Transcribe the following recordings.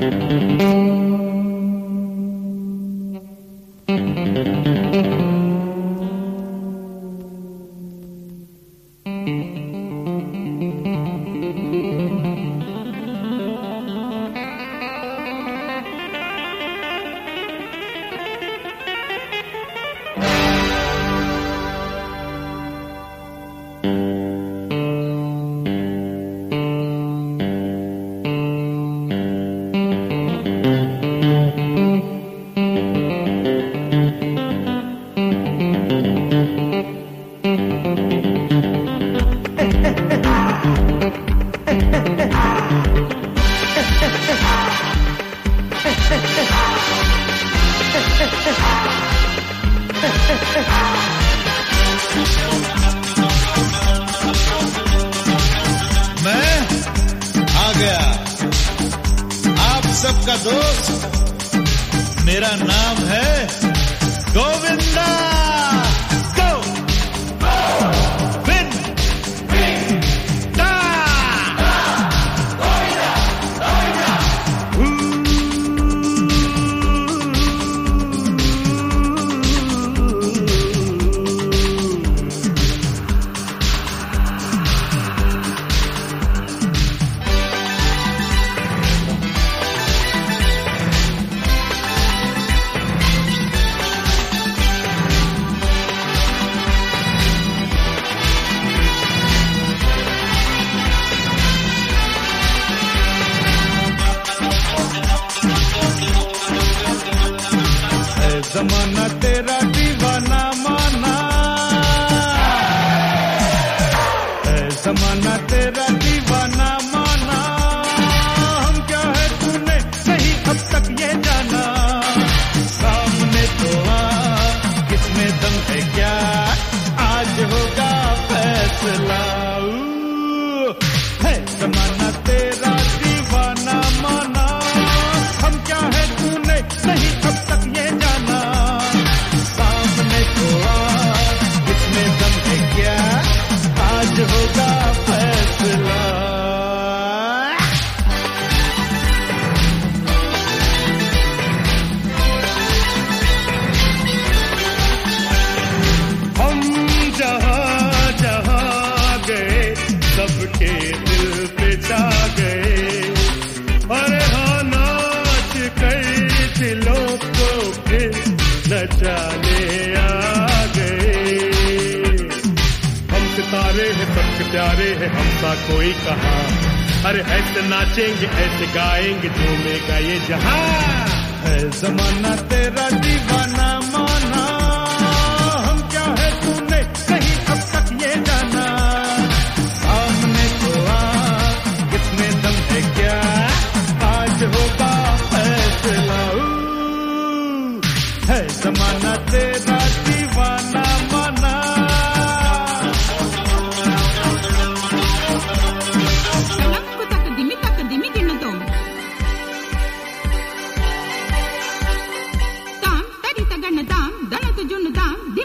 Thank you. मैं आ गया। आप सबका दोस्त मेरा नाम है गोविंदा। जमाना तेरा दीवाना नचाने आ गए हम सितारे हैं सबके प्यारे हैं हम सा कोई कहा। अरे ऐसे नाचेंगे ऐसे गाएँगे झूमेगा ये जहाँ। है जमाना तेरा दीवाना माना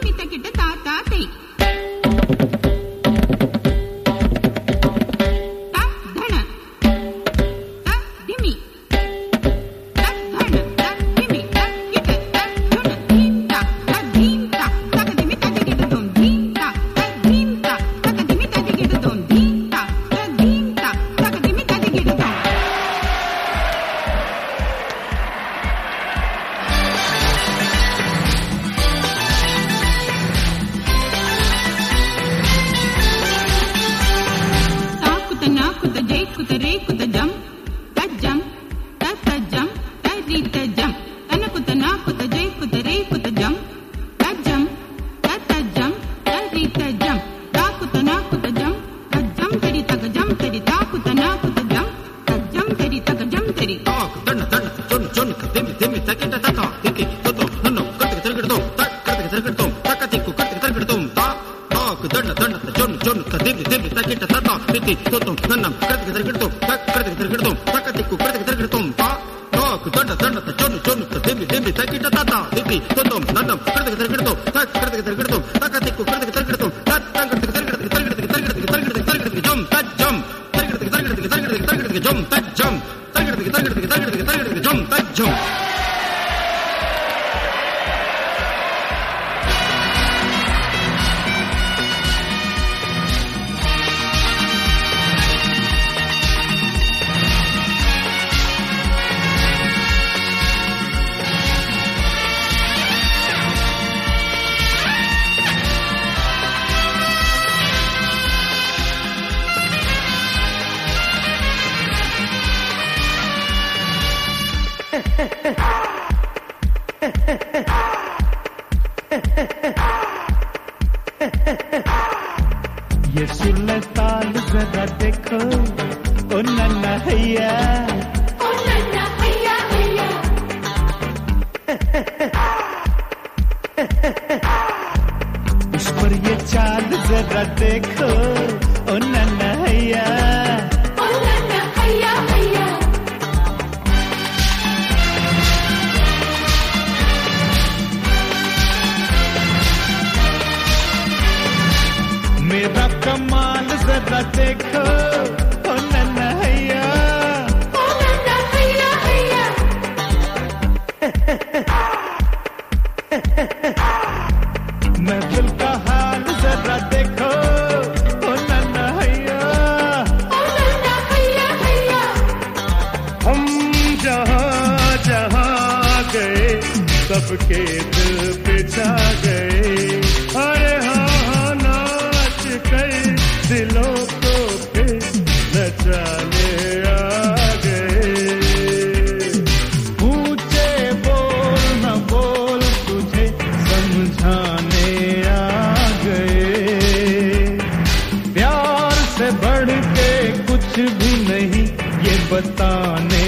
Dime, te quité くだらだらだちょんちょんかでぶでぶたけたたたべてととなんなんからてけたらけるとたからてけたらけるとたかてくからてけたらけるとんぱなくだらだらだちょんちょんかでぶでぶたけたたたべてととなんなんからてけたらけるとたからてけたらけるとたかてくからてけたらけると ये ताल जरा देखो ओ नन्ना हैया उस पर ये चाल जरा देखो देखो। ओ नन्ना हैया। महफिल का हाल जरा देखो। ओ नन्ना हैया। हम जहाँ जहाँ गए सबके दिल पे छा गए। कुछ भी नहीं ये बताने